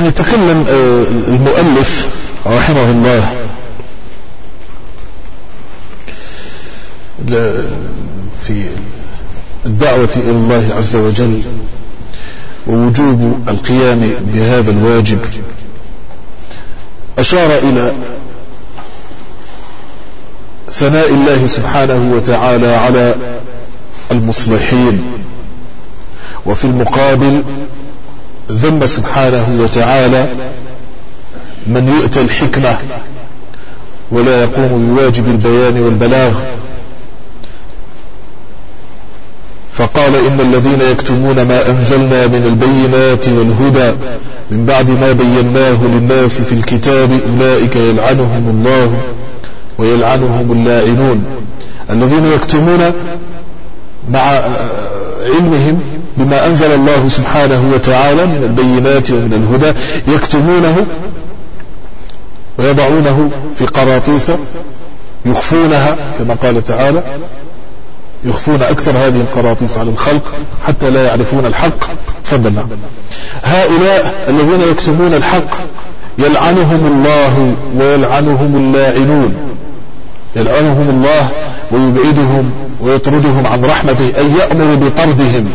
يتكلم المؤلف رحمه الله. في الدعوة إلى الله عز وجل ووجوب القيام بهذا الواجب. أشار إلى ثناء الله سبحانه وتعالى على المصلحين وفي المقابل ذم سبحانه وتعالى من يؤتى الحكمة ولا يقوم بواجب البيان والبلاغ. فقال إن الذين يكتمون ما أنزلنا من البينات والهدى من بعد ما بيناه للناس في الكتاب أولئك يلعنهم الله ويلعنهم اللاعنون الذين يكتمون مع علمهم بما أنزل الله سبحانه وتعالى من البينات ومن الهدى يكتمونه ويضعونه في قراطيس يخفونها كما قال تعالى يخفون أكثر هذه القراطيس على الخلق حتى لا يعرفون الحق. تفضل. نعم هؤلاء الذين يكتمون الحق يلعنهم الله ويلعنهم اللاعنون. يلعنهم الله ويبعدهم ويطردهم عن رحمته أي يأمر بطردهم.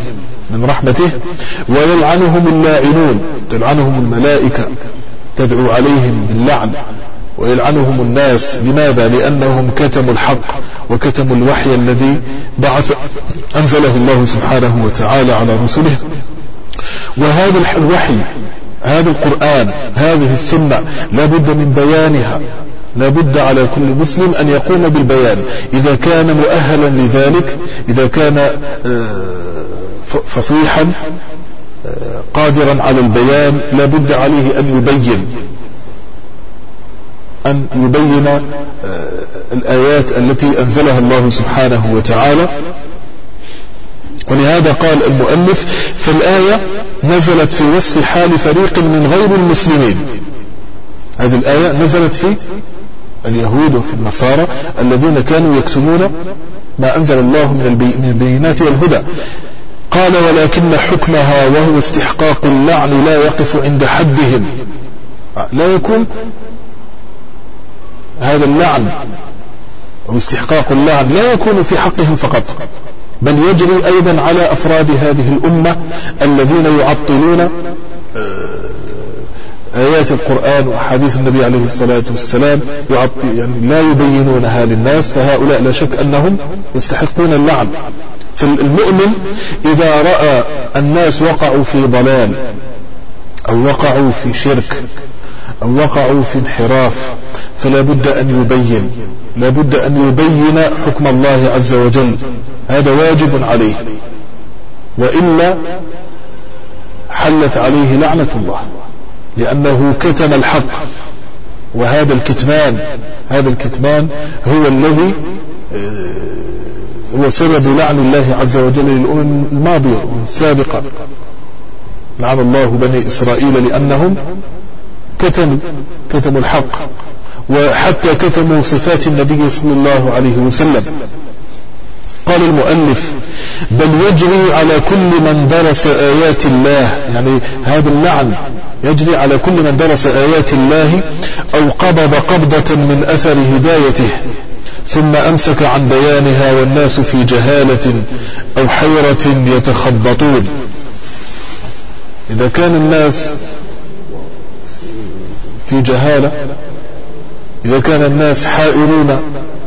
من رحمته ويلعنهم اللاعنون تلعنهم الملائكة تدعو عليهم باللعن ويلعنهم الناس لماذا؟ لأنهم كتموا الحق وكتموا الوحي الذي بعث أنزله الله سبحانه وتعالى على رسله. وهذا الوحي هذا القرآن هذه السنة لا بد من بيانها لا بد على كل مسلم أن يقوم بالبيان. إذا كان مؤهلا لذلك إذا كان آه، فصيحا آه، قادرا على البيان لا بد عليه أن يبين. أن يبين آه، الآيات التي أنزلها الله سبحانه وتعالى. ولهذا قال المؤلف في الآية نزلت في وصف حال فريق من غير المسلمين. هذه الآية نزلت في اليهود وفي النصارى الذين كانوا يكتمون ما أنزل الله من البينات والهدى. قال ولكن حكمها وهو استحقاق اللعن لا يقف عند حدهم. لا يكون هذا اللعن أو استحقاق اللعن لا يكون في حقهم فقط بل يجري أيضا على أفراد هذه الأمة الذين يعطلون آه، آيات القرآن وأحاديث النبي عليه الصلاة والسلام يعني لا يبينونها للناس فهؤلاء لا شك أنهم يستحقون اللعن. فالمؤمن إذا رأى الناس وقعوا في ضلال أو وقعوا في شرك أو وقعوا في انحراف فلا بد أن يبين لا بد أن يبين حكم الله عز وجل. هذا واجب عليه. وإلا حلت عليه لعنة الله لأنه كتم الحق. وهذا الكتمان هذا الكتمان هو الذي آه، هو سبب لعن الله عز وجل للأمم الماضية السابقة. لعن الله بني إسرائيل لأنهم كتموا كتموا الحق وحتى كتموا صفات النبي صلى الله عليه وسلم. قال المؤلف بل يجري على كل من درس آيات الله. يعني هذا اللعن يجري على كل من درس آيات الله أو قبض قبضة من أثر هدايته. ثم أمسك عن بيانها والناس في جهالة أو حيرة يتخبطون. إذا كان الناس في جهالة إذا كان الناس حائرون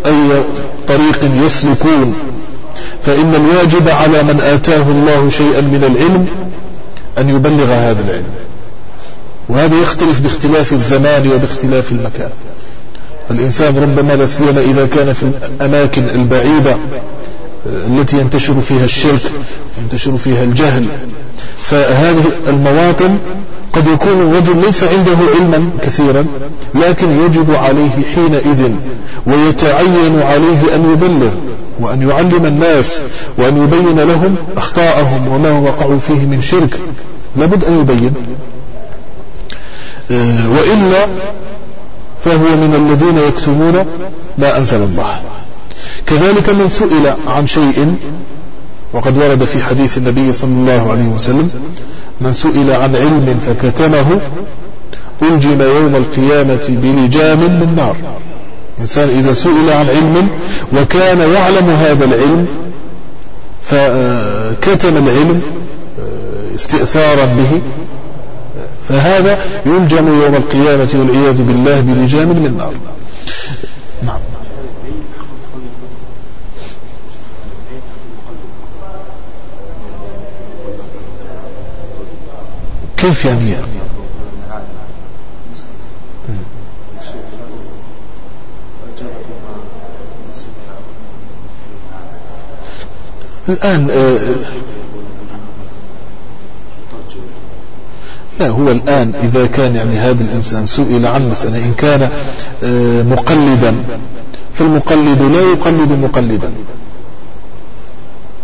أي طريق يسلكون فإن الواجب على من آتاه الله شيئا من العلم أن يبلغ هذا العلم. وهذا يختلف باختلاف الزمان وباختلاف المكان. فالإنسان ربما لا سيما إذا كان في الأماكن البعيدة التي ينتشر فيها الشرك ينتشر فيها الجهل. فهذه المواطن قد يكون الرجل ليس عنده علما كثيرا لكن يجب عليه حينئذ ويتعين عليه أن يبلغ وأن يعلم الناس وأن يبين لهم أخطاءهم وما وقعوا فيه من شرك. لابد أن يبين. آه، وإلا فهو من الذين يكتمون ما أنزل الله. كذلك من سئل عن شيء وقد ورد في حديث النبي صلى الله عليه وسلم من سئل عن علم فكتمه ألجم يوم القيامة بلجام من نار. إنسان إذا سئل عن علم وكان يعلم هذا العلم فكتم العلم استئثارا به فهذا يلجم يوم القيامة والعياذ بالله بلجام من نار نعم. كيف يعني؟ الآن لا هو الآن إذا كان يعني هذا الإنسان سئل عن مسألة إن كان آه، مقلدا فالمقلد لا يقلد مقلدا.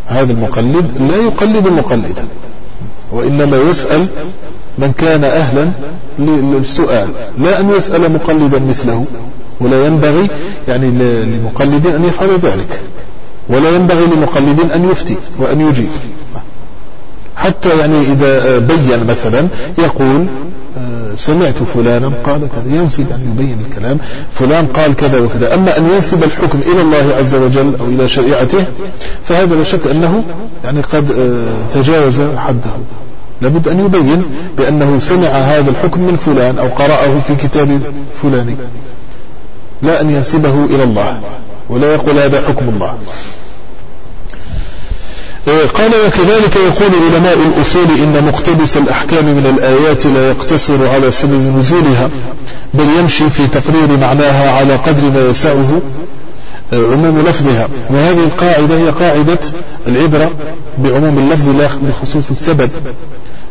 هذا المقلد لا يقلد مقلدا وإنما يسأل من كان أهلا للسؤال لا أن يسأل مقلدا مثله ولا ينبغي يعني لمقلد أن يفعل ذلك ولا ينبغي لمقلد أن يفتي وأن يجيب. حتى يعني إذا بين مثلا يقول آه، سمعت فلانا قال كذا ينسب أن يبين الكلام فلان قال كذا وكذا. أما أن ينسب الحكم إلى الله عز وجل أو إلى شريعته فهذا لا شك أنه يعني قد آه، تجاوز حده. لابد أن يبين بأنه سمع هذا الحكم من فلان أو قرأه في كتاب فلاني. لا أن ينسبه إلى الله ولا يقول هذا حكم الله. قال وكذلك يقول علماء الأصول إن مقتبس الأحكام من الآيات لا يقتصر على سبب نزولها بل يمشي في تقرير معناها على قدر ما يسعه آه، عموم لفظها. وهذه القاعدة هي قاعدة العبرة بعموم اللفظ لا بخصوص السبب.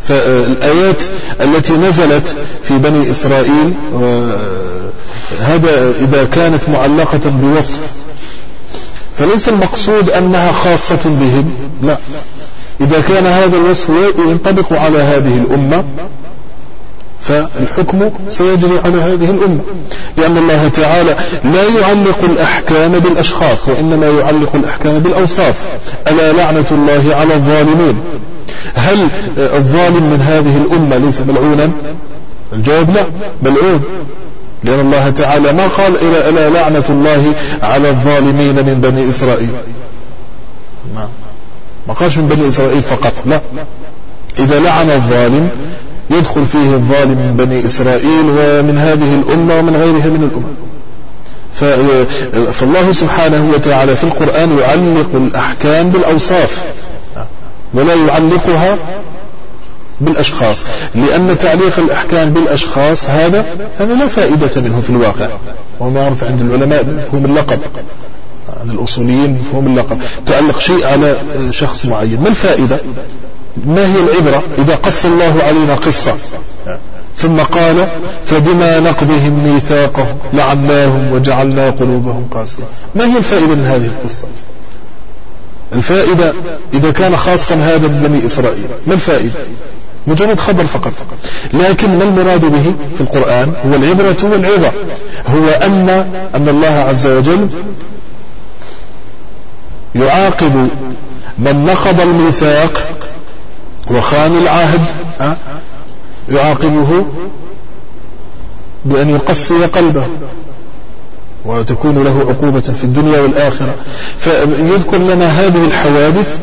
فالآيات التي نزلت في بني إسرائيل هذا إذا كانت معلقة بوصف فليس المقصود أنها خاصة بهم؟ لا. إذا كان هذا الوصف ينطبق على هذه الأمة فالحكم سيجري على هذه الأمة. لأن الله تعالى لا يعلق الأحكام بالأشخاص وإنما يعلق الأحكام بالأوصاف. ألا لعنة الله على الظالمين؟ هل الظالم من هذه الأمة ليس ملعونا؟ الجواب لا ملعون. لأن الله تعالى ما قال إلى لعنة الله على الظالمين من بني إسرائيل. ما ما قالش من بني إسرائيل فقط لا. إذا لعن الظالم يدخل فيه الظالم من بني إسرائيل ومن هذه الأمة ومن غيرها من الأمم. فالله سبحانه وتعالى في القرآن يعلق الأحكام بالأوصاف. ولا يعلقها بالأشخاص. لأن تعليق الأحكام بالأشخاص هذا هذا لا فائدة منه في الواقع. وما يعرف عند العلماء مفهوم اللقب. عند الأصوليين مفهوم اللقب. تعلق شيء على شخص معين. ما الفائدة؟ ما هي العبرة؟ إذا قص الله علينا قصة. ثم قال فبما نقضهم ميثاقهم لعناهم وجعلنا قلوبهم قاسية. ما هي الفائدة من هذه القصة؟ الفائدة إذا كان خاصا هذا بني إسرائيل. ما الفائدة؟ مجرد خبر فقط. لكن ما المراد به في القرآن هو العبرة والعظة. هو أن أن الله عز وجل يعاقب من نقض الميثاق وخان العهد يعاقبه بأن يقصي قلبه وتكون له عقوبة في الدنيا والآخرة. فيذكر لنا هذه الحوادث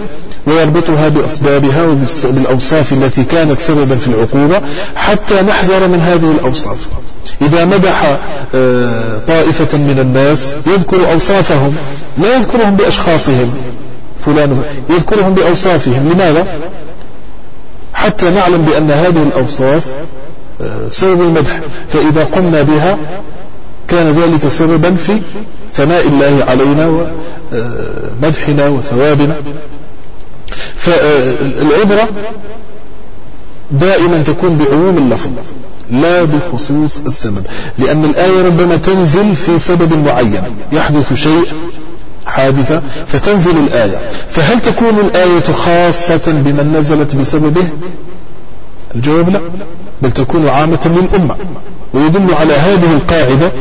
ويربطها بأسبابها وبالأوصاف التي كانت سببا في العقوبة حتى نحذر من هذه الأوصاف. إذا مدح آه، طائفة من الناس يذكر أوصافهم لا يذكرهم بأشخاصهم. فلان يذكرهم بأوصافهم. لماذا؟ حتى نعلم بأن هذه الأوصاف آه، سبب المدح. فإذا قمنا بها كان ذلك سببا في ثناء الله علينا ومدحنا وثوابنا. فالعبرة دائما تكون بعموم اللفظ لا بخصوص السبب لأن الآية ربما تنزل في سبب معين يحدث شيء حادثة فتنزل الآية. فهل تكون الآية خاصة بمن نزلت بسببه؟ الجواب لا بل تكون عامة للأمة. ويدل على هذه القاعدة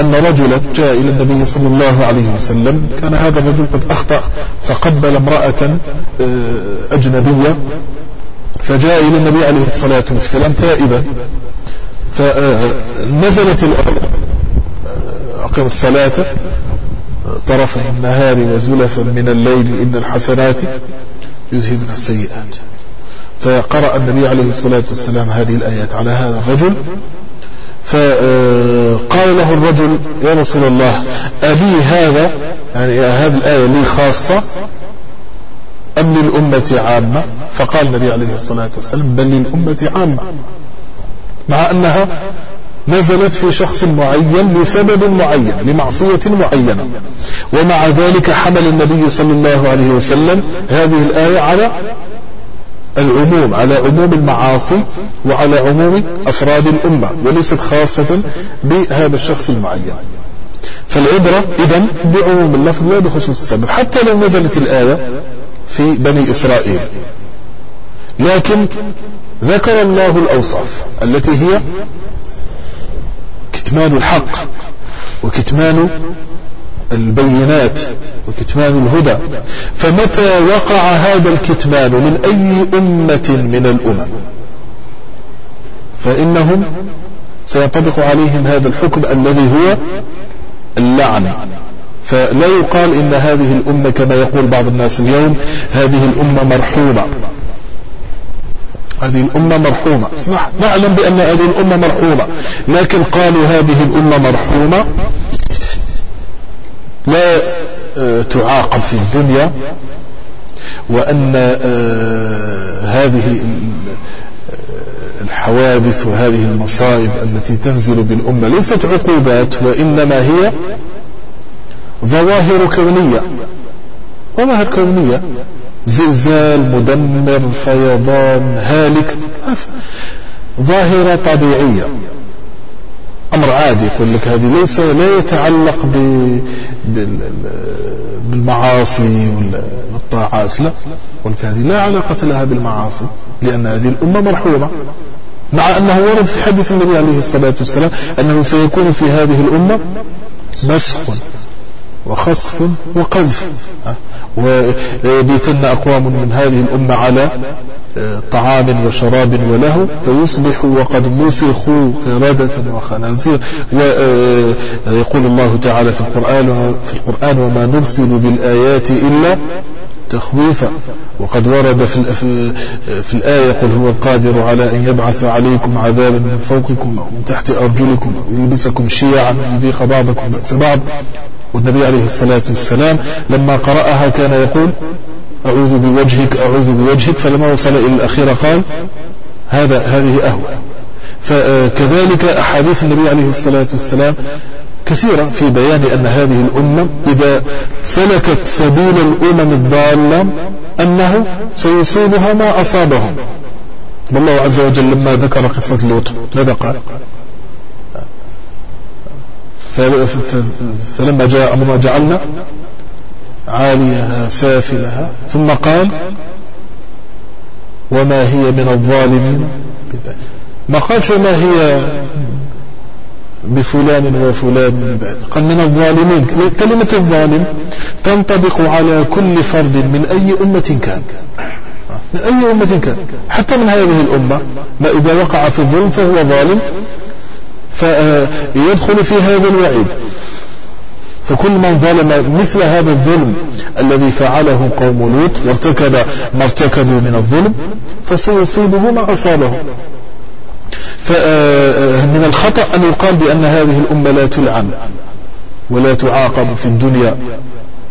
أن رجلا جاء إلى النبي صلى الله عليه وسلم كان هذا الرجل قد أخطأ فقبل امرأة آه، أجنبية فجاء إلى النبي عليه الصلاة والسلام تائبا. فنزلت آه، أقم الصلاة طرفي النهار وزلفا من الليل إن الحسنات يذهبن السيئات. فقرأ النبي عليه الصلاة والسلام هذه الآيات على هذا الرجل. فقال له الرجل يا رسول الله أبي هذا؟ يعني هذه الآية لي خاصة؟ أم للأمة عامة؟ فقال النبي عليه الصلاة والسلام بل للأمة عامة. مع أنها نزلت في شخص معين لسبب معين لمعصية معينة. ومع ذلك حمل النبي صلى الله عليه وسلم هذه الآية على العموم على عموم المعاصي وعلى عموم أفراد الأمة وليست خاصة بهذا الشخص المعين. فالعبرة إذا بعموم اللفظ لا بخصوص السبب حتى لو نزلت الآية في بني إسرائيل. لكن ذكر الله الأوصاف التي هي كتمان الحق وكتمان البينات وكتمان الهدى. فمتى وقع هذا الكتمان من أي أمة من الأمم؟ فإنهم سينطبق عليهم هذا الحكم الذي هو اللعنة فلا يقال إن هذه الأمة كما يقول بعض الناس اليوم هذه الأمة مرحومة. هذه الأمة مرحومة. نعلم بأن هذه الأمة مرحومة لكن قالوا هذه الأمة مرحومة لا آه، تعاقب في الدنيا وأن آه، هذه الحوادث وهذه المصائب التي تنزل بالأمة ليست عقوبات وإنما هي ظواهر كونية. ظواهر كونية. زلزال مدمر فيضان هالك ظاهرة طبيعية. أمر عادي يقول لك هذه ليس لا يتعلق بالمعاصي والطاعات لا. يقول لك هذه لا علاقة لها بالمعاصي لأن هذه الأمة مرحومة. مع أنه ورد في حديث النبي عليه الصلاة والسلام أنه سيكون في هذه الأمة مسخ وخصف وقذف. ويبيتن أقوام من هذه الأمة على طعام وشراب وله فيصبحوا وقد مسخوا قردة وخنازير. ويقول آه، الله تعالى في القرآن في القرآن وما نرسل بالآيات إلا تخويفا. وقد ورد في, في الآية قل هو القادر على أن يبعث عليكم عذابا من فوقكم ومن تحت أرجلكم ويلبسكم شيعا ويذيق بعضكم بأس بعض. والنبي عليه الصلاة والسلام لما قرأها كان يقول أعوذ بوجهك أعوذ بوجهك. فلما وصل إلى الأخيرة قال هذا هذه أهوى فكذلك أحاديث النبي عليه الصلاة والسلام كثيرة في بيان أن هذه الأمة إذا سلكت سبيل الأمم الضالة أنه سيصيبها ما أصابهم. والله عز وجل لما ذكر قصة لوط ماذا قال؟ فلما جاء أمرنا جعلنا عاليها سافلها. ثم قال وما هي من الظالمين؟ ما قالش وما هي بفلان وفلان بعد. قال من الظالمين. كلمة الظالم تنطبق على كل فرد من أي أمة كان. من أي أمة كان. حتى من هذه الأمة. ما إذا وقع في الظلم فهو ظالم. فيدخل في هذا الوعيد. فكل من ظلم مثل هذا الظلم الذي فعله قوم لوط وارتكب ما ارتكبوا من الظلم فسيصيبه ما أصابه. فمن الخطأ أن يقال بأن هذه الأمة لا تلعن ولا تعاقب في الدنيا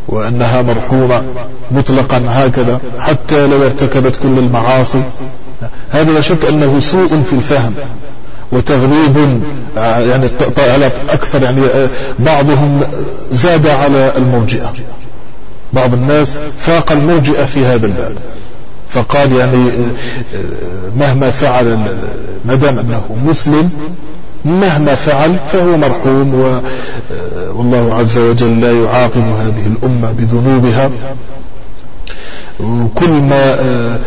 وأنها مرحومة مطلقا هكذا حتى لو ارتكبت كل المعاصي. هذا لا شك أنه سوء في الفهم وتغليب يعني على أكثر يعني بعضهم زاد على المرجئة بعض الناس فاق المرجئة في هذا الباب. فقال يعني مهما فعل ما دام أنه مسلم مهما فعل فهو مرحوم والله عز وجل لا يعاقب هذه الأمة بذنوبها. وكل ما آه،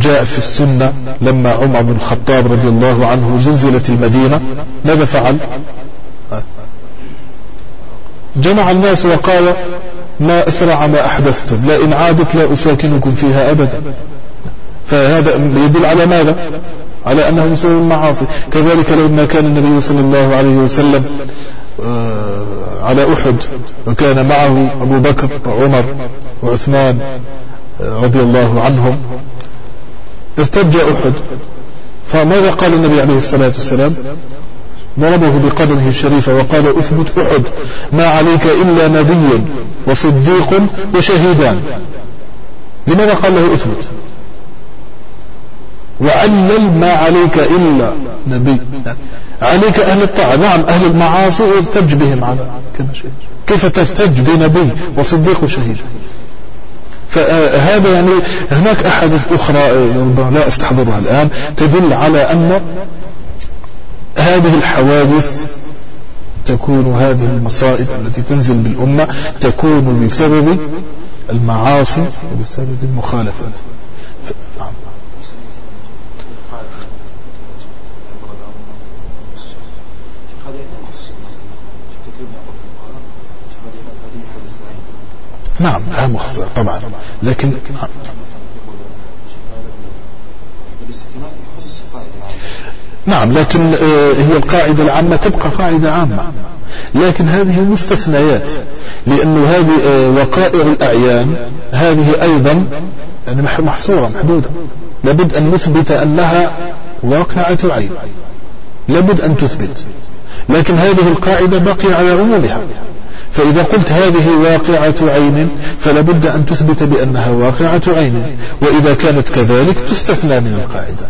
جاء في السنة لما عمر بن الخطاب رضي الله عنه زلزلت المدينة ماذا فعل؟ جمع الناس وقال ما أسرع ما أحدثتم لا إن عادت لا أساكنكم فيها أبدا. فهذا يدل على ماذا؟ على أنه بسبب المعاصي. كذلك لما كان النبي صلى الله عليه وسلم آه، على أحد وكان معه أبو بكر وعمر وعثمان رضي الله عنهم ارتج أحد فماذا قال النبي عليه الصلاة والسلام؟ ضربه بقدمه الشريفة وقال أثبت أحد ما عليك إلا نبي وصديق وشهيدان لماذا قال له أثبت؟ وعلل ما عليك إلا نبي. عليك أهل الطاعة نعم أهل المعاصي ارتج بهم على كيف ترتج بنبي وصديق وشهيد؟ فهذا يعني هناك أحاديث أخرى لا أستحضرها الآن تدل على أن هذه الحوادث تكون هذه المصائب التي تنزل بالأمة تكون بسبب المعاصي وبسبب المخالفات نعم نعم لا مخصصة طبعا. لكن نعم لكن آه، هي القاعدة العامة تبقى قاعدة عامة. لكن هذه مستثنيات لأن هذه آه، وقائع الأعيان هذه أيضا يعني محصورة محدودة. لابد أن نثبت أنها واقعة عين لابد أن تثبت. لكن هذه القاعدة بقي على عمومها فإذا قلت هذه واقعة عين فلا بد أن تثبت بأنها واقعة عين وإذا كانت كذلك تستثنى من القاعدة.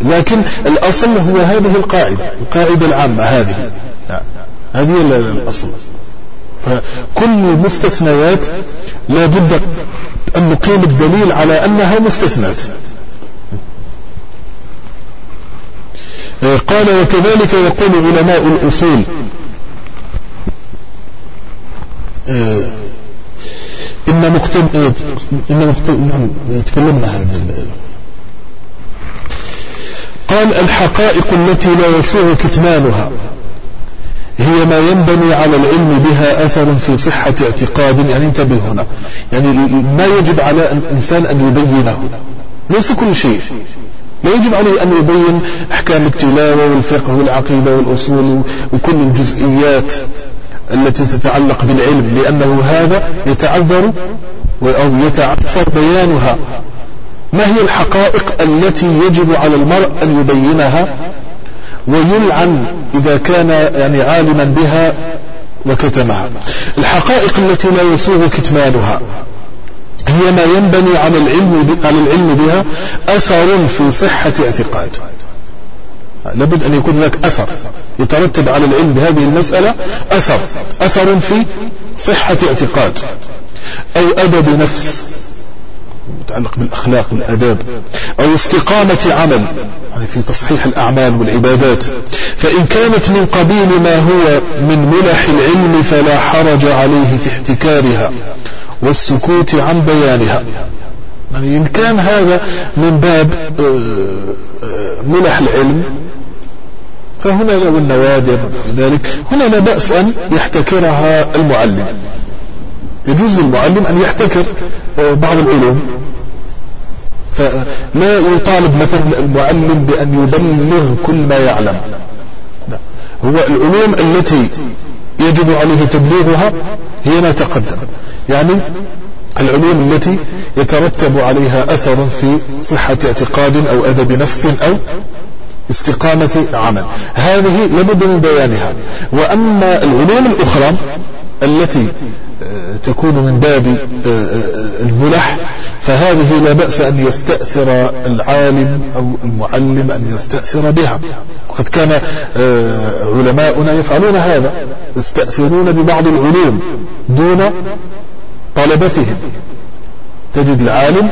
لكن الأصل هو هذه القاعدة القاعدة العامة هذه. هذه الأصل. فكل المستثنيات لا بد أن نقيم الدليل على أنها مستثنات. قال وكذلك يقول علماء الأصول آه، إن مكتب آه، إن مكتب نعم تكلمنا هذا قال الحقائق التي لا يسوع كتمانها هي ما ينبني على العلم بها أثر في صحة اعتقاد يعني انتبه هنا. يعني ما يجب على الإنسان أن يبينه. ليس كل شيء. لا يجب عليه أن يبين أحكام التلاوة والفقه والعقيدة والأصول وكل الجزئيات. التي تتعلق بالعلم لأنه هذا يتعذر أو يتعثر بيانها. ما هي الحقائق التي يجب على المرء أن يبينها ويلعن إذا كان يعني عالما بها وكتمها الحقائق التي لا يسوغ كتمانها هي ما ينبني على العلم على العلم بها أثر في صحة اعتقاد لابد أن يكون هناك أثر يترتب على العلم بهذه المسألة أثر أثر في صحة اعتقاد أو أدب نفس متعلق بالأخلاق والأداب أو استقامة عمل يعني في تصحيح الأعمال والعبادات. فإن كانت من قبيل ما هو من ملح العلم فلا حرج عليه في احتكارها والسكوت عن بيانها. يعني إن كان هذا من باب آه، آه، ملح العلم فهنا لو النوادر ذلك هنا لا بأس أن يحتكرها المعلم. يجوز للمعلم أن يحتكر آه، بعض العلوم. فلا يطالب مثلا المعلم بأن يبلغ كل ما يعلم. هو العلوم التي يجب عليه تبليغها هي ما تقدم. يعني العلوم التي يترتب عليها أثر في صحة اعتقاد أو أدب نفس أو استقامة عمل هذه لابد من بيانها. وأما العلوم الأخرى التي آه، تكون من باب آه، آه، الملح فهذه لا بأس أن يستأثر العالم أو المعلم أن يستأثر بها. وقد كان علماؤنا يفعلون هذا يستأثرون ببعض العلوم دون طلبتهم. تجد العالم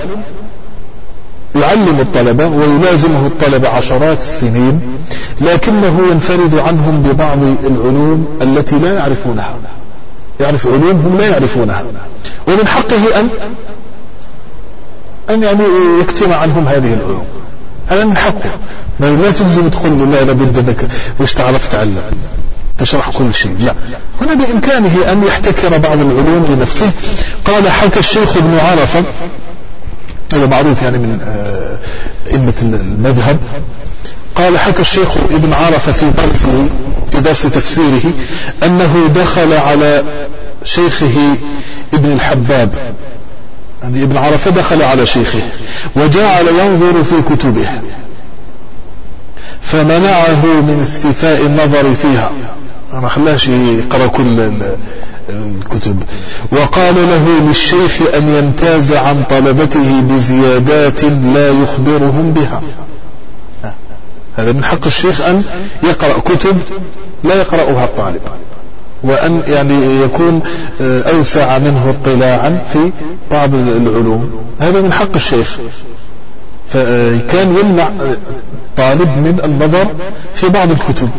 يعلم الطلبة ويلازمه الطلبة عشرات السنين لكنه ينفرد عنهم ببعض العلوم التي لا يعرفونها. يعرف علوم هم لا يعرفونها. ومن حقه أن أن يعني يكتم عنهم هذه العلوم. هذا من حقه. لا تلزم تقول لا لابد أنك وش تعرف تعلم. تشرح كل شيء. لا. هنا بإمكانه أن يحتكر بعض العلوم لنفسه. قال حكى الشيخ ابن عرفة هذا معروف يعني من آه، أئمة المذهب. قال حكى الشيخ ابن عرفة في درسه في درس تفسيره أنه دخل على شيخه ابن الحباب. يعني ابن عرفة دخل على شيخه وجعل ينظر في كتبه فمنعه من استيفاء النظر فيها. ما خلاش يقرأ كل الكتب. وقال له للشيخ أن يمتاز عن طلبته بزيادات لا يخبرهم بها. هذا من حق الشيخ أن يقرأ كتب لا يقرأها الطالب. وأن يعني يكون آه، أوسع منه اطلاعا في بعض العلوم. هذا من حق الشيخ. فكان يمنع طالب من النظر في بعض الكتب.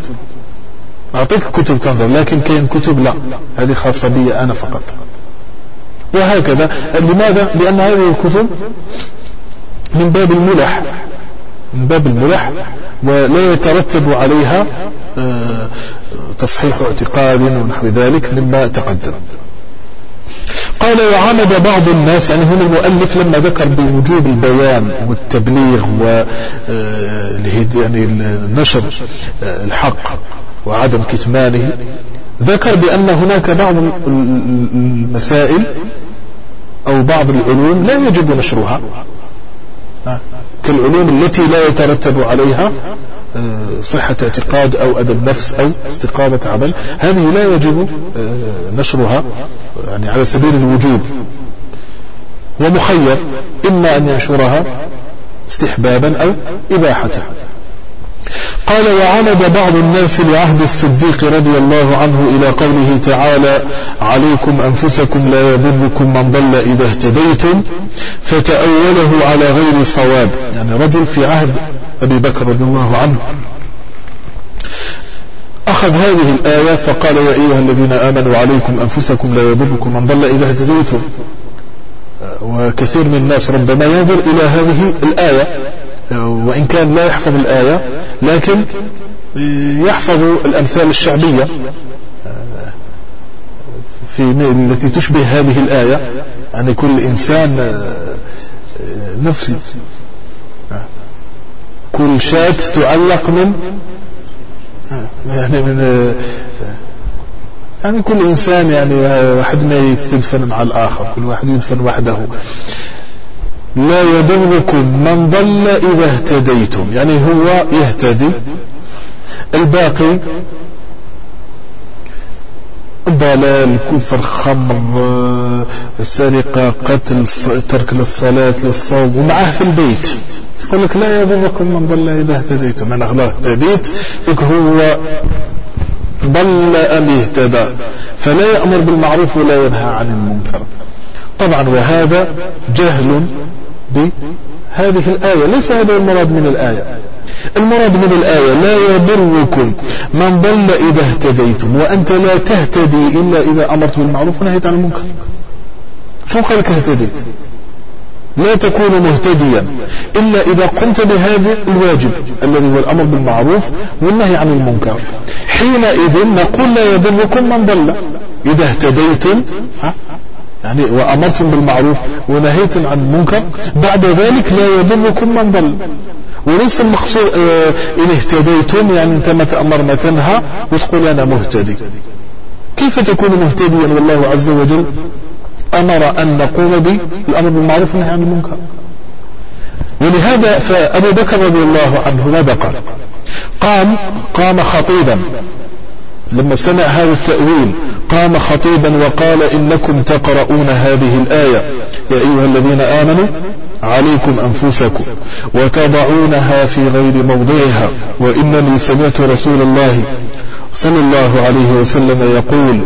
أعطيك كتب تنظر لكن كاين كتب لا. هذه خاصة بي أنا فقط. وهكذا. لماذا؟ لأن هذه الكتب من باب الملح. من باب الملح ولا يترتب عليها آه، تصحيح اعتقاد ونحو ذلك مما تقدم. قال وعمد بعض الناس يعني هنا المؤلف لما ذكر بوجوب البيان والتبليغ و آه، يعني آه، الحق. وعدم كتمانه ذكر بأن هناك بعض المسائل أو بعض العلوم لا يجب نشرها. كالعلوم التي لا يترتب عليها آه، صحة اعتقاد أو أدب نفس أو استقامة عمل هذه لا يجب آه، نشرها يعني على سبيل الوجوب. ومخير إما أن ينشرها استحبابا أو إباحة. قال وعمد بعض الناس لعهد الصديق رضي الله عنه إلى قوله تعالى عليكم أنفسكم لا يضركم من ضل إذا اهتديتم فتأوله على غير صواب. يعني رجل في عهد أبي بكر رضي الله عنه. أخذ هذه الآية فقال يا أيها الذين آمنوا عليكم أنفسكم لا يضركم من ضل إذا اهتديتم. وكثير من الناس ربما ينظر إلى هذه الآية وإن كان لا يحفظ الآية لكن يحفظ الأمثال الشعبية في التي تشبه هذه الآية يعني كل إنسان نفسي. كل شاة تعلق من يعني من يعني كل إنسان يعني واحد ما يتدفن مع الآخر كل واحد يدفن وحده. لا يضركم من ضل إذا اهتديتم. يعني هو يهتدي. الباقي ضلال كفر خمر سرقة قتل ترك للصلاة للصوم ومعه في البيت. يقول لك لا يضركم من ضل إذا اهتديتم. أنا الله اهتديت هو ضل أم اهتدى. فلا يأمر بالمعروف ولا ينهى عن المنكر. طبعا وهذا جهل بهذه الآية ليس هذا المراد من الآية. المراد من الآية لا يضركم من ضل إذا اهتديتم وأنت لا تهتدي إلا إذا أمرت بالمعروف ونهيت عن المنكر. شو قال لك اهتديت؟ لا تكون مهتديا إلا إذا قمت بهذا الواجب الذي هو الأمر بالمعروف والنهي عن المنكر. حينئذ نقول لا يضركم من ضل إذا اهتديتم يعني وأمرتم بالمعروف ونهيتم عن المنكر بعد ذلك لا يضركم من ضل. وليس المقصود آه إن اهتديتم يعني أنت ما تأمر ما تنهى وتقول أنا مهتدي. كيف تكون مهتديا؟ والله عز وجل أمر أن نقوم بالأمر بالمعروف والنهي عن المنكر. ولهذا فأبو بكر رضي الله عنه ماذا قال قام قام خطيبا. لما سمع هذا التأويل قام خطيبا وقال إنكم تقرؤون هذه الآية. يا أيها الذين آمنوا عليكم أنفسكم وتضعونها في غير موضعها. وإنني سمعت رسول الله صلى الله عليه وسلم يقول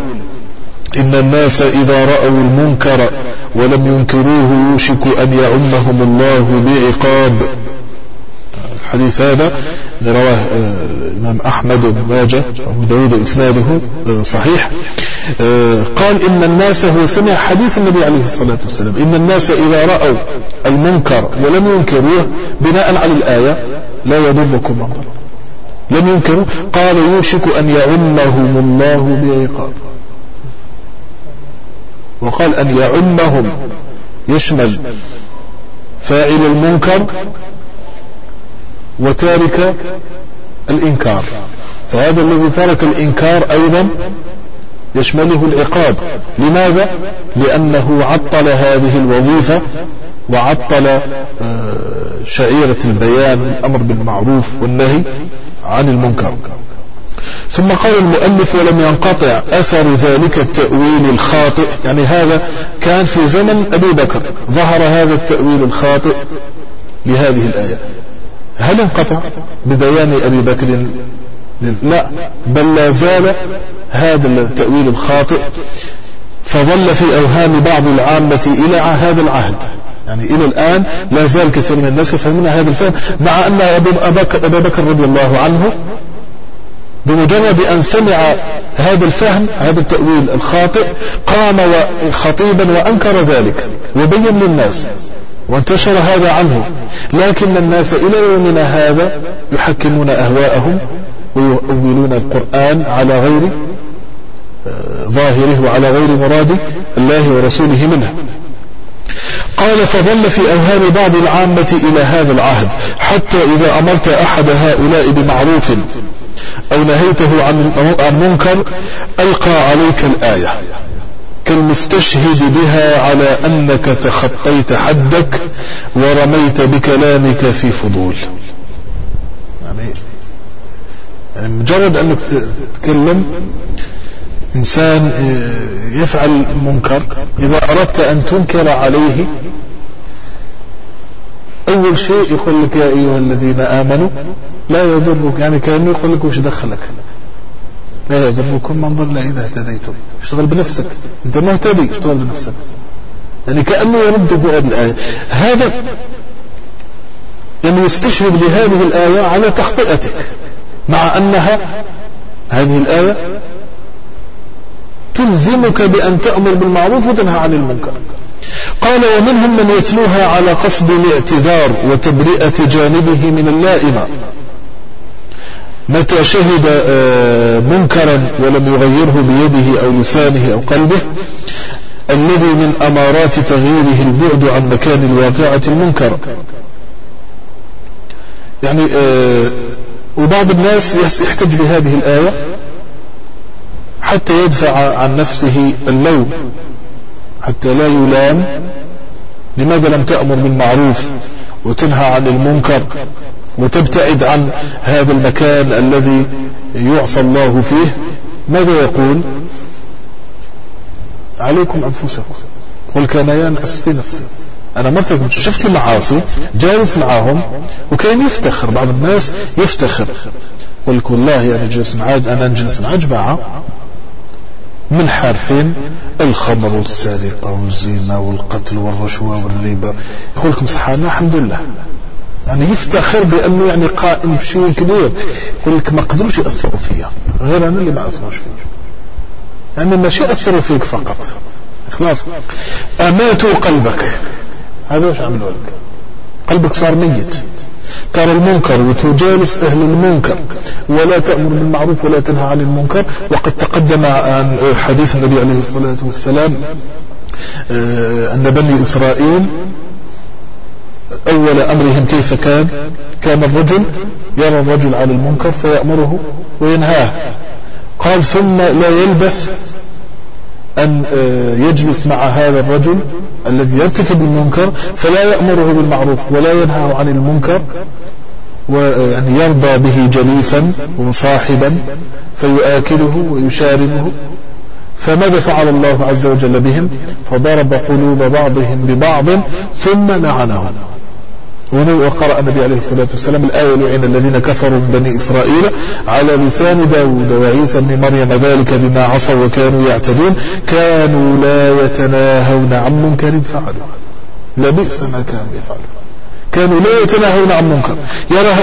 إن الناس إذا رأوا المنكر ولم ينكروه يوشك أن يعمهم الله بعقاب. الحديث هذا رواه آه، الإمام أحمد بن ماجه أبو داود إسناده آه، صحيح. قال إن الناس هو سمع حديث النبي عليه الصلاة والسلام. إن الناس إذا رأوا المنكر ولم ينكروه بناء على الآية لا يضركم من لم ينكروا؟ قال يوشك أن يعمهم الله بعقاب. وقال أن يعمهم يشمل فاعل المنكر وتارك الإنكار. فهذا الذي ترك الإنكار أيضا يشمله العقاب. لماذا؟ لأنه عطل هذه الوظيفة وعطل آه، شعيرة البيان الأمر بالمعروف والنهي عن المنكر. ثم قال المؤلف ولم ينقطع أثر ذلك التأويل الخاطئ. يعني هذا كان في زمن أبي بكر. ظهر هذا التأويل الخاطئ لهذه الآية. هل انقطع ببيان أبي بكر؟ لا. بل لا زال هذا التأويل الخاطئ فظل في أوهام بعض العامة إلى هذا العهد. يعني إلى الآن لا زال كثير من الناس يفهمون هذا الفهم مع أن أبا بكر رضي الله عنه بمجرد أن سمع هذا الفهم هذا التأويل الخاطئ قام خطيبا وأنكر ذلك وبين للناس وانتشر هذا عنه. لكن الناس إلى يومنا هذا يحكمون أهواءهم ويؤولون القرآن على غير آه، ظاهره وعلى غير مراد الله ورسوله منه. قال فظل في أوهام بعض العامة إلى هذا العهد حتى إذا أمرت أحد هؤلاء بمعروف أو نهيته عن منكر ألقى عليك الآية. كالمستشهد بها على أنك تخطيت حدك ورميت بكلامك في فضول. يعني, يعني مجرد أنك تتكلم إنسان آه، يفعل منكر. إذا أردت أن تنكر عليه أول شيء يقول لك يا أيها الذين آمنوا لا يضرك يعني كأنه يقول لك وش دخلك؟ لا يضركم من ضل إذا اهتديتم. اشتغل بنفسك. أنت مهتدي اشتغل بنفسك. يعني كأنه يرد بهذه الآية هذا يعني يستشهد بهذه الآية على تخطئتك مع أنها هذه الآية تلزمك بأن تأمر بالمعروف وتنهى عن المنكر. قال ومنهم من يتلوها على قصد الاعتذار وتبرئة جانبه من اللائمة. متى شهد آه، منكرا ولم يغيره بيده أو لسانه أو قلبه الذي من أمارات تغييره البعد عن مكان الواقعة المنكر. يعني آه، وبعض الناس يحتج بهذه الآية. حتى يدفع عن نفسه اللوم حتى لا يلام. لماذا لم تأمر بالمعروف وتنهى عن المنكر وتبتعد عن هذا المكان الذي يعصى الله فيه؟ ماذا يقول؟ عليكم أنفسكم في نفسه أنا مرتك شفت المعاصي؟ جالس معهم وكان يفتخر بعض الناس يفتخر. قل لك والله أنا جلس مع أنا نجلس مع جماعة. من حرفين الخمر والسرقة والزنا والقتل والرشوة والربا. يقول لكم صحانا الحمد لله. يعني يفتخر بأنه يعني قائم بشيء كبير. يقول لك ما قدروش يأثروا فيا غير أنا اللي ما أثروش فيا يعني ماشي يأثروا فيك فقط. خلاص. أماتوا قلبك. هذا وش عملوا لك؟ قلبك صار ميت. ترى المنكر وتجالس أهل المنكر ولا تأمر بالمعروف ولا تنهى عن المنكر. وقد تقدم عن حديث النبي عليه الصلاة والسلام آه، أن بني إسرائيل أول أمرهم كيف كان؟ كان الرجل يرى الرجل على المنكر فيأمره وينهاه. قال ثم لا يلبث أن آه، يجلس مع هذا الرجل الذي يرتكب المنكر فلا يأمره بالمعروف ولا ينهاه عن المنكر ويعني يرضى به جليسا ومصاحبا فيآكله ويشاربه فماذا فعل الله عز وجل بهم؟ فضرب قلوب بعضهم ببعض ثم لعنهم وقرأ النبي عليه الصلاة والسلام الآية لعن الذين كفروا من بني إسرائيل على لسان داود وعيسى بن مريم ذلك بما عصوا وكانوا يعتدون كانوا لا يتناهون عن منكر فعلوا. لبئس ما كانوا يفعلون. كانوا لا يتناهون عن منكر. يرى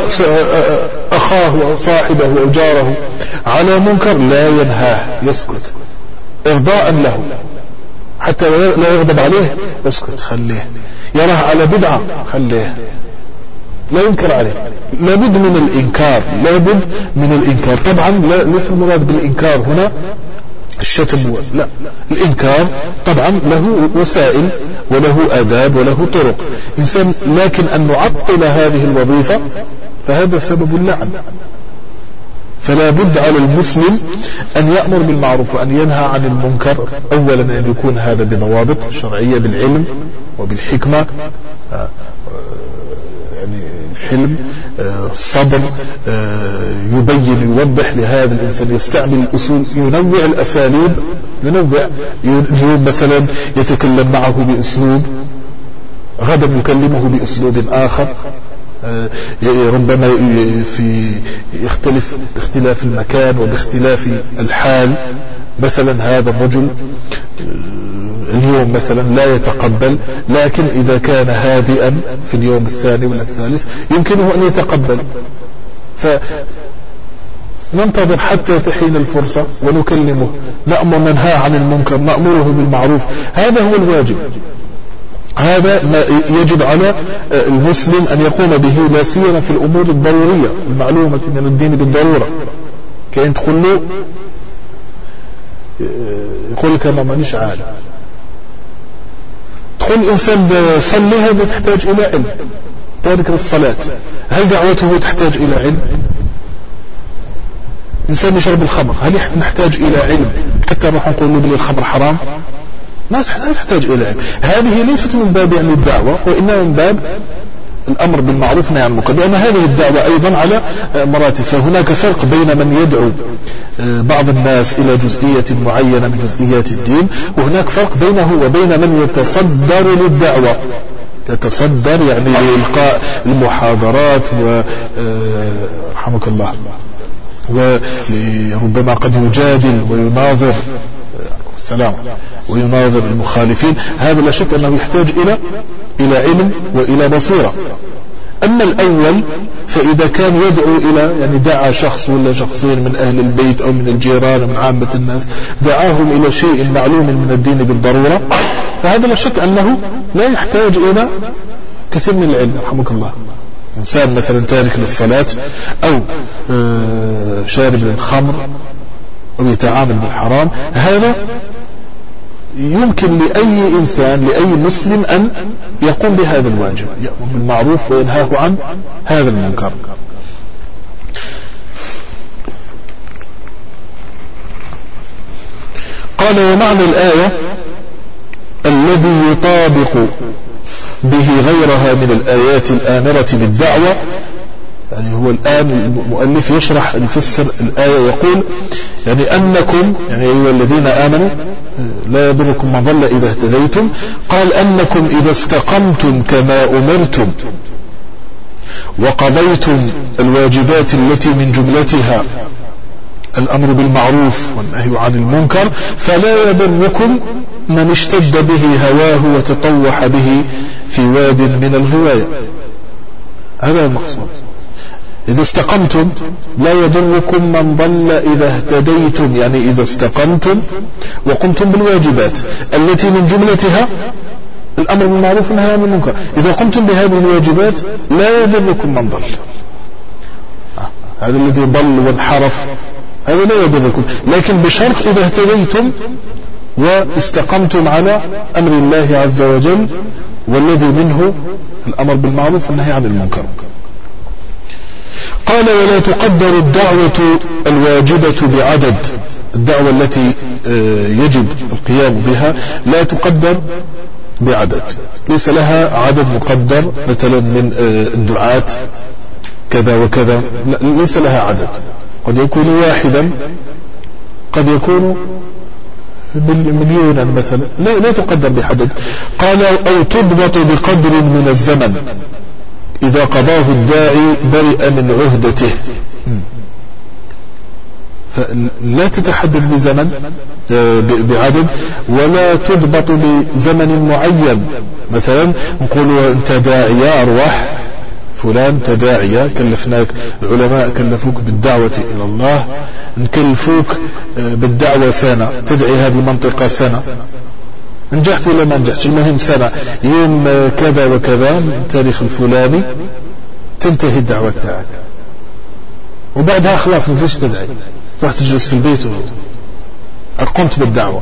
أخاه أو صاحبه أو جاره على منكر لا ينهاه يسكت. إرضاء له. حتى لا يغضب عليه اسكت خليه. يراه على بدعة. خليه. لا ينكر عليه. لابد من الإنكار. لابد من الإنكار. طبعا ليس المراد بالإنكار هنا الشتم لا. الإنكار طبعا له وسائل وله آداب وله طرق. إنسان لكن أن نعطل هذه الوظيفة فهذا سبب اللعن. فلا بد على المسلم أن يأمر بالمعروف وأن ينهى عن المنكر. أولا أن يكون هذا بضوابط شرعية بالعلم. وبالحكمة آه، يعني الحلم آه، الصبر آه، يبين يوضح لهذا الإنسان يستعمل الأسلوب ينوع الأساليب ينوع اليوم مثلا يتكلم معه بأسلوب غدا يكلمه بأسلوب آخر آه، ربما في يختلف باختلاف المكان وباختلاف الحال. مثلا هذا الرجل اليوم مثلا لا يتقبل لكن إذا كان هادئا في اليوم الثاني ولا الثالث يمكنه أن يتقبل. فننتظر حتى تحين الفرصة ونكلمه نأمر ننهى عن المنكر نأمره بالمعروف. هذا هو الواجب. هذا ما يجب على المسلم أن يقوم به لا سيما في الأمور الضرورية المعلومة من الدين بالضرورة. كأن تقول له يقول لك ما مانيش عالم تقول الإنسان صلي هذا تحتاج إلى علم. تارك للصلاة. هل دعوته تحتاج إلى علم؟ إنسان يشرب الخمر. هل نحتاج إلى علم حتى نروح نقول له الخمر حرام؟ ما تحتاج إلى علم. هذه ليست من باب يعني الدعوة وإنما من باب الأمر بالمعروف عن المنكر. لأن هذه الدعوة أيضا على مراتب فهناك فرق بين من يدعو بعض الناس إلى جزئية معينة من جزئيات الدين وهناك فرق بينه وبين من يتصدر للدعوة. يتصدر يعني لإلقاء المحاضرات و آه، رحمك الله وربما قد يجادل ويناظر السلام ويناظر المخالفين. هذا لا شك أنه يحتاج إلى إلى علم وإلى بصيرة. أما الأول فإذا كان يدعو إلى يعني دعا شخص ولا شخصين من أهل البيت أو من الجيران من عامة الناس دعاهم إلى شيء معلوم من الدين بالضرورة فهذا لا شك أنه لا يحتاج إلى كثير من العلم رحمك الله. إنسان مثلا تارك للصلاة أو آه، شارب للخمر أو يتعامل بالحرام هذا يمكن لأي إنسان لأي مسلم أن يقوم بهذا الواجب يأمر بالمعروف وينهاه عن هذا المنكر. قال ومعنى الآية الذي يطابق به غيرها من الآيات الآمرة بالدعوة يعني هو الآن المؤلف يشرح يفسر الآية يقول يعني أنكم يعني أيها الذين آمنوا لا يضركم ما ضل إذا اهتديتم. قال أنكم إذا استقمتم كما أمرتم وقضيتم الواجبات التي من جملتها الأمر بالمعروف والنهي عن المنكر فلا يضركم من اشتد به هواه وتطوح به في واد من الهواية هذا المقصود. إذا استقمتم لا يضركم من ضل إذا اهتديتم. يعني إذا استقمتم وقمتم بالواجبات التي من جملتها الأمر بالمعروف والنهي عن المنكر. إذا قمتم بهذه الواجبات لا يضركم من ضل. آه، هذا الذي ضل وانحرف هذا لا يضركم. لكن بشرط إذا اهتديتم واستقمتم على أمر الله عز وجل والذي منه الأمر بالمعروف والنهي عن المنكر. قال ولا تقدر الدعوة الواجبة بعدد الدعوة التي آه، يجب القيام بها لا تقدر بعدد. ليس لها عدد مقدر مثلا من آه، الدعاة كذا وكذا ليس لها عدد. قد يكون واحدا قد يكون مليونا مثلا لا, لا تقدر بحدد. قال أو تضبط بقدر من الزمن. إذا قضاه الداعي برئ من عهدته. فلا تتحدد بزمن آه، بعدد ولا تضبط بزمن معين. مثلا نقول أنت داعي أرواح فلان تداعية كلفناك العلماء كلفوك بالدعوة إلى الله نكلفوك آه، بالدعوة سنة تدعي هذه المنطقة سنة. نجحت ولا ما نجحت المهم سنة يوم كذا وكذا التاريخ الفلاني تنتهي الدعوة تاعك وبعدها خلاص ما تزيدش تدعي. تروح تجلس في البيت قمت بالدعوة.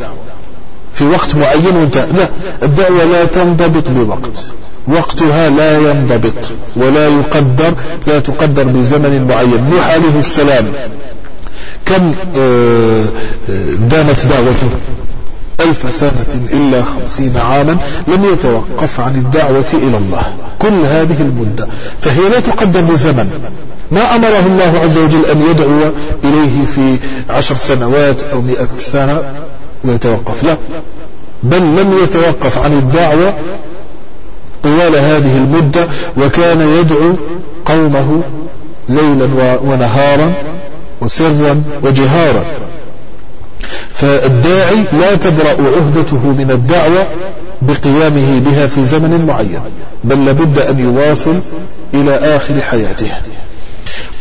في وقت معين وانت لا الدعوة لا تنضبط بوقت. وقتها لا ينضبط ولا يقدر لا تقدر بزمن معين. نوح عليه السلام كم آه، آه، دامت دعوته؟ ألف سنة إلا خمسين عاما لم يتوقف عن الدعوة إلى الله. كل هذه المدة. فهي لا تقدر بزمن ما أمره الله عز وجل أن يدعو إليه في عشر سنوات أو مئة سنة ويتوقف لا. بل لم يتوقف عن الدعوة طوال هذه المدة وكان يدعو قومه ليلا ونهارا وسرا وجهارا. فالداعي لا تبرأ عهدته من الدعوة بقيامه بها في زمن معين بل لابد أن يواصل إلى آخر حياته.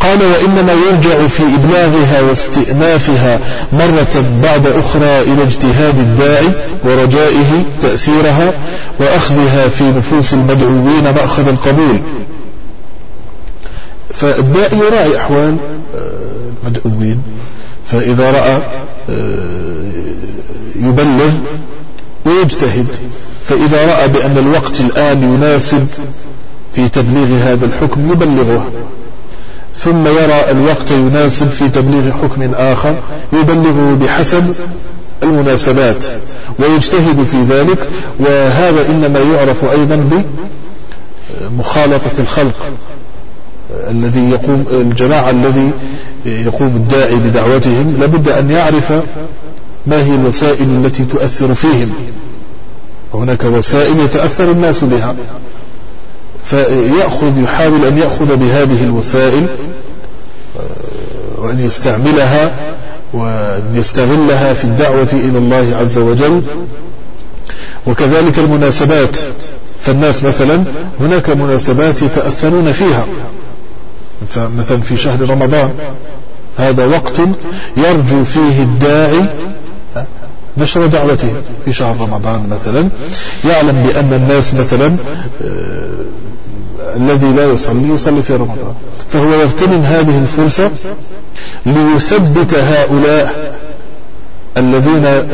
قال وإنما يرجع في إبلاغها واستئنافها مرة بعد أخرى إلى اجتهاد الداعي ورجائه تأثيرها وأخذها في نفوس المدعوين مأخذ القبول. فالداعي يراعي أحوال آه، المدعوين. فإذا رأى يبلغ ويجتهد. فإذا رأى بأن الوقت الآن يناسب في تبليغ هذا الحكم يبلغه. ثم يرى الوقت يناسب في تبليغ حكم آخر يبلغه بحسب المناسبات ويجتهد في ذلك. وهذا إنما يعرف أيضا بمخالطة الخلق. الذي يقوم الجماعة الذي يقوم الداعي بدعوتهم لابد أن يعرف ما هي الوسائل التي تؤثر فيهم. هناك وسائل يتأثر الناس بها. فيأخذ يحاول أن يأخذ بهذه الوسائل وأن يستعملها وأن يستغلها في الدعوة إلى الله عز وجل. وكذلك المناسبات. فالناس مثلا هناك مناسبات يتأثرون فيها. فمثلا في شهر رمضان. هذا وقت يرجو فيه الداعي نشر دعوته في شهر رمضان مثلا. يعلم بأن الناس مثلا آه، الذي لا يصلي يصلي في رمضان. فهو يغتنم هذه الفرصة ليثبت هؤلاء الذين آه،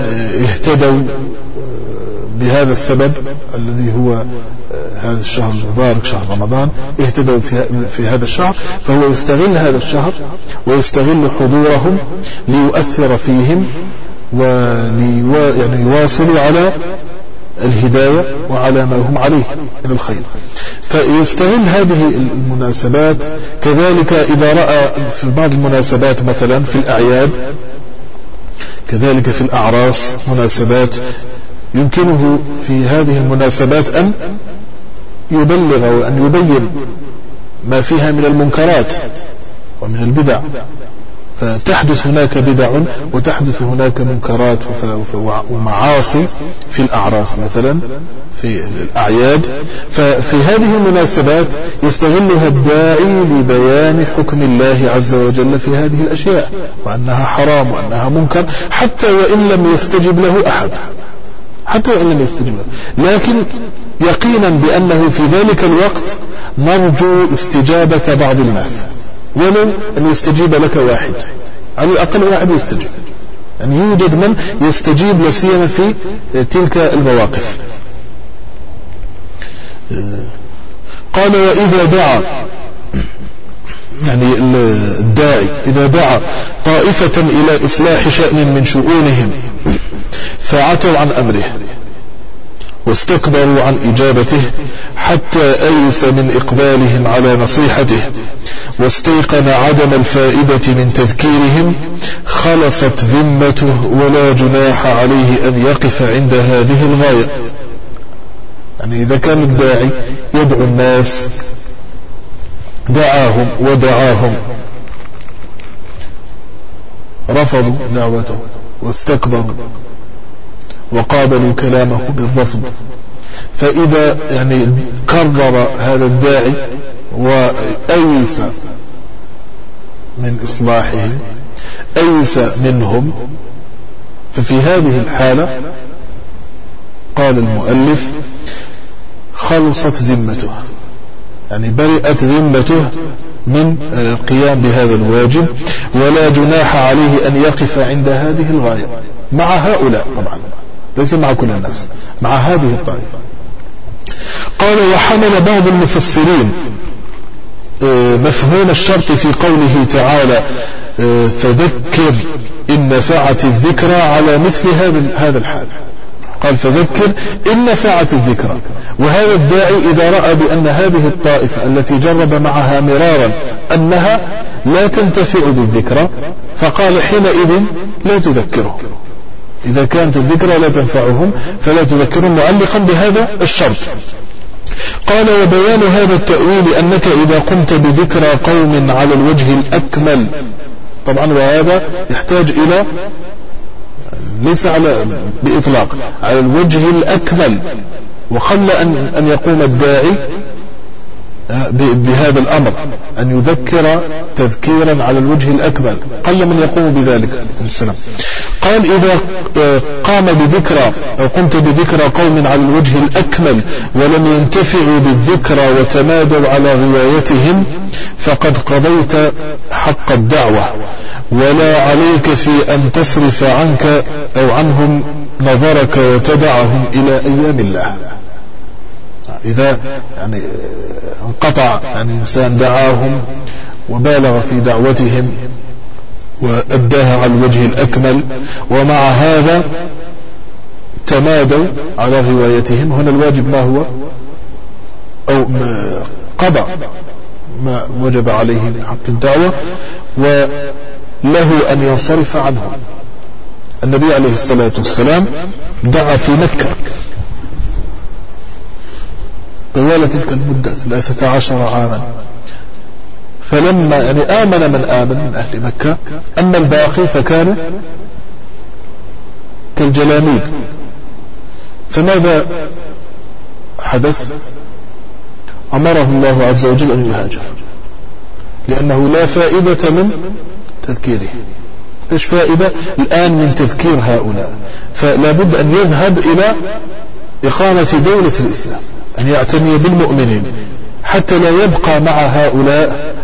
اهتدوا آه، بهذا السبب الذي هو هذا الشهر المبارك شهر رمضان اهتدوا في هذا الشهر فهو يستغل هذا الشهر ويستغل حضورهم ليؤثر فيهم وليواصلوا يعني على الهداية وعلى ما هم عليه من الخير. فيستغل هذه المناسبات كذلك إذا رأى في بعض المناسبات مثلا في الأعياد كذلك في الأعراس مناسبات يمكنه في هذه المناسبات أن يبلغ وأن يبين ما فيها من المنكرات ومن البدع. فتحدث هناك بدع وتحدث هناك منكرات ومعاصي في الأعراس مثلا في الأعياد. ففي هذه المناسبات يستغلها الداعي لبيان حكم الله عز وجل في هذه الأشياء وأنها حرام وأنها منكر حتى وإن لم يستجب له أحد. حتى وإن لم يستجب له. لكن يقينا بأنه في ذلك الوقت نرجو استجابة بعض الناس. ولو أن يستجيب لك واحد. على الأقل واحد يستجيب. يعني يوجد من يستجيب لسيما في تلك المواقف. قال وإذا دعا. يعني الداعي. إذا دعا طائفة إلى إصلاح شأن من شؤونهم فعتوا عن أمره. واستكبروا عن إجابته حتى أيس من إقبالهم على نصيحته. واستيقن عدم الفائدة من تذكيرهم خلصت ذمته ولا جناح عليه أن يقف عند هذه الغاية. يعني إذا كان الداعي يدعو الناس دعاهم ودعاهم. رفضوا دعوته واستكبروا وقابلوا كلامه بالرفض فإذا يعني كرر هذا الداعي وأيس من إصلاحهم أيس منهم ففي هذه الحالة قال المؤلف خلصت ذمته. يعني برئت ذمته من القيام بهذا الواجب ولا جناح عليه أن يقف عند هذه الغاية مع هؤلاء طبعا. ليس مع كل الناس مع هذه الطائفة قال وحمل بعض المفسرين آه، مفهوم الشرط في قوله تعالى آه، فذكر إن نفعت الذكرى على مثل هذا الحال. قال فذكر إن نفعت الذكرى. وهذا الداعي إذا رأى بأن هذه الطائفة التي جرب معها مرارا أنها لا تنتفع بالذكرى فقال حينئذ لا تذكره. إذا كانت الذكرى لا تنفعهم فلا تذكرهم معلقا بهذا الشرط. قال وبيان هذا التأويل أنك إذا قمت بذكرى قوم على الوجه الأكمل. طبعا وهذا يحتاج إلى ليس على بإطلاق على الوجه الأكمل. وقل أن, أن يقوم الداعي بهذا الأمر أن يذكر تذكيرا على الوجه الأكمل قل من يقوم بذلك. السلام. قال إذا آه، قام بذكرى أو قمت بذكرى قوم على الوجه الأكمل ولم ينتفعوا بالذكرى وتمادوا على غوايتهم فقد قضيت حق الدعوة. ولا عليك في أن تصرف عنك أو عنهم نظرك وتدعهم إلى أيام الله. إذا يعني انقطع يعني إنسان دعاهم وبالغ في دعوتهم وأداها على الوجه الأكمل ومع هذا تمادوا على روايتهم. هنا الواجب ما هو؟ أو قضى ما وجب عليه من حق الدعوة وله أن ينصرف عنه. النبي عليه الصلاة والسلام دعا في مكة. طوال تلك المدة ثلاثة عشر عاما. فلما يعني آمن من آمن من أهل مكة أما الباقي فكان كالجلاميد. فماذا حدث؟ أمره الله عز وجل أن يهاجر. لأنه لا فائدة من تذكيره. إيش فائدة؟ الآن من تذكير هؤلاء. فلا بد أن يذهب إلى إقامة دولة الإسلام. أن يعتني بالمؤمنين حتى لا يبقى مع هؤلاء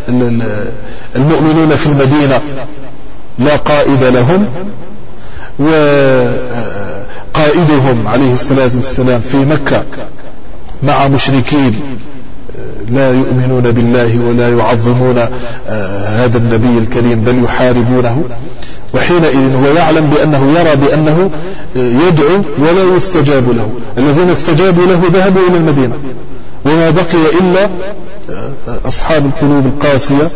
المؤمنون في المدينة لا قائد لهم وقائدهم عليه الصلاة والسلام في مكة مع مشركين. لا يؤمنون بالله ولا يعظمون هذا النبي الكريم بل يحاربونه. وحينئذ هو يعلم بأنه يرى بأنه يدعو ولا يستجاب له. الذين استجابوا له ذهبوا إلى المدينة. وما بقي إلا أصحاب القلوب القاسية.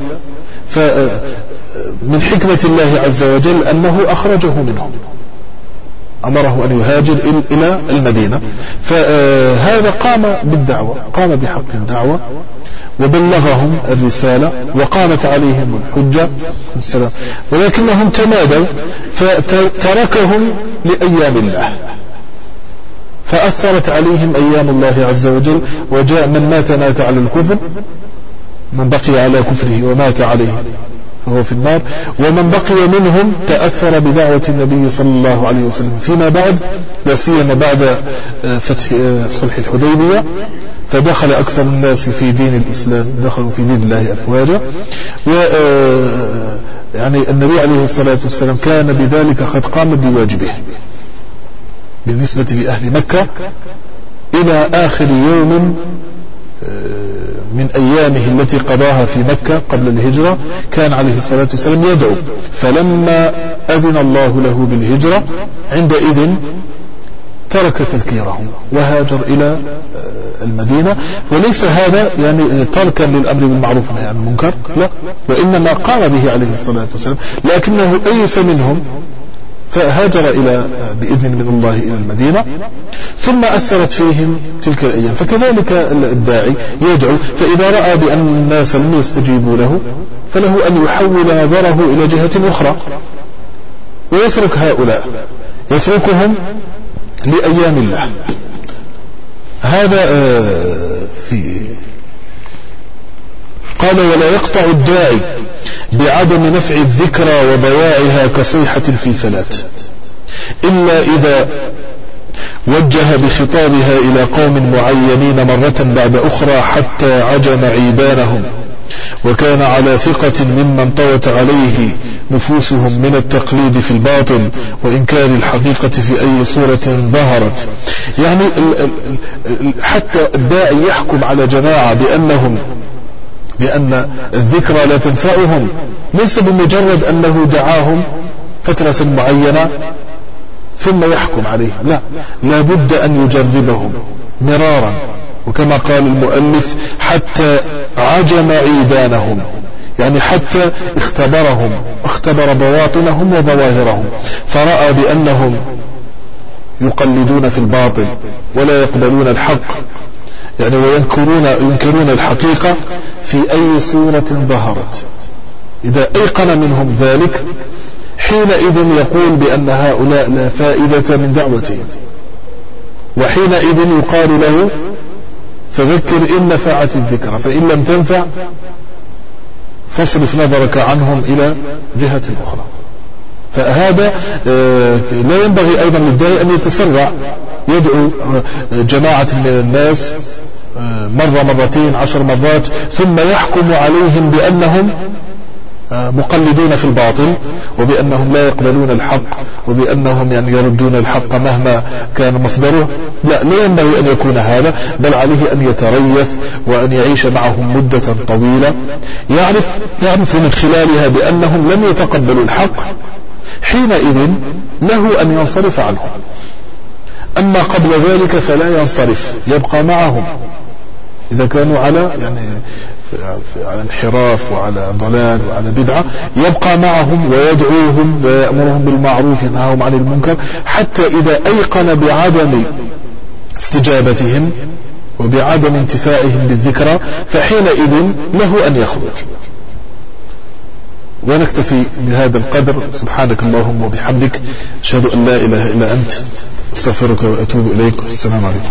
فمن حكمة الله عز وجل أنه أخرجه منهم. أمره أن يهاجر إلى المدينة. فهذا قام بالدعوة. قام بحق الدعوة. وبلغهم الرسالة وقامت عليهم الحجة. ولكنهم تمادوا فتركهم لأيام الله. فأثرت عليهم أيام الله عز وجل وجاء من مات مات على الكفر من بقي على كفره ومات عليه فهو في النار. ومن بقي منهم تأثر بدعوة النبي صلى الله عليه وسلم. فيما بعد لا سيما بعد آه، فتح آه، صلح الحديبية فدخل أكثر الناس في دين الإسلام دخلوا في دين الله أفواجا. و آه، يعني النبي عليه الصلاة والسلام كان بذلك قد قام بواجبه. بالنسبة لأهل مكة إلى آخر يوم من أيامه التي قضاها في مكة قبل الهجرة كان عليه الصلاة والسلام يدعو. فلما أذن الله له بالهجرة عندئذ ترك تذكيره وهاجر إلى آه، المدينة وليس هذا يعني تركا للأمر بالمعروف والنهي عن المنكر لا وإنما قام به عليه الصلاة والسلام. لكنه أيس منهم فهاجر إلى بإذن من الله إلى المدينة ثم أثرت فيهم تلك الأيام. فكذلك الداعي يدعو فإذا رأى بأن الناس لم يستجيبوا له فله أن يحول نظره إلى جهة أخرى ويترك هؤلاء يتركهم لأيام الله. هذا آه، في قال ولا يقطع الداعي بعدم نفع الذكرى وضياعها كصيحة الفلفلات إلا إذا وجه بخطابها إلى قوم معينين مرة بعد أخرى حتى عجم عيبانهم. وكان على ثقة ممن طوت عليه نفوسهم من التقليد في الباطل وإنكار الحقيقة في أي صورة ظهرت. يعني حتى الداعي يحكم على جماعة بأنهم بأن الذكرى لا تنفعهم. ليس بمجرد أنه دعاهم فترة معينة ثم يحكم عليهم. لا. لا بد أن يجربهم مرارا. وكما قال المؤلف حتى عجم عيدانهم. يعني حتى اختبرهم اختبر بواطنهم وظواهرهم فرأى بأنهم يقلدون في الباطل ولا يقبلون الحق. يعني وينكرون ينكرون الحقيقة في أي صورة ظهرت. إذا أيقن منهم ذلك حينئذ يقول بأن هؤلاء لا فائدة من دعوتهم. وحينئذ يقال له فذكر إن نفعت الذكرى فإن لم تنفع فاصرف نظرك عنهم إلى جهة أخرى. فهذا آه، لا ينبغي أيضا للداعي أن يتسرع يدعو آه، جماعة من الناس آه، مرة مرتين عشر مرات ثم يحكم عليهم بأنهم مقلدون في الباطل وبأنهم لا يقبلون الحق وبأنهم يعني يردون الحق مهما كان مصدره. لا لا ينبغي أن يكون هذا بل عليه أن يتريث وأن يعيش معهم مدة طويلة. يعرف يعرف من خلالها بأنهم لم يتقبلوا الحق. حينئذ له أن ينصرف عنهم أما قبل ذلك فلا ينصرف يبقى معهم. إذا كانوا على يعني على انحراف وعلى ضلال وعلى بدعة يبقى معهم ويدعوهم ويأمرهم بالمعروف ينهاهم عن المنكر حتى إذا أيقن بعدم استجابتهم وبعدم انتفاعهم بالذكرى فحينئذ له أن يخرج. ونكتفي بهذا القدر سبحانك اللهم وبحمدك أشهد أن لا إله إلا أنت أستغفرك وأتوب إليك والسلام عليكم.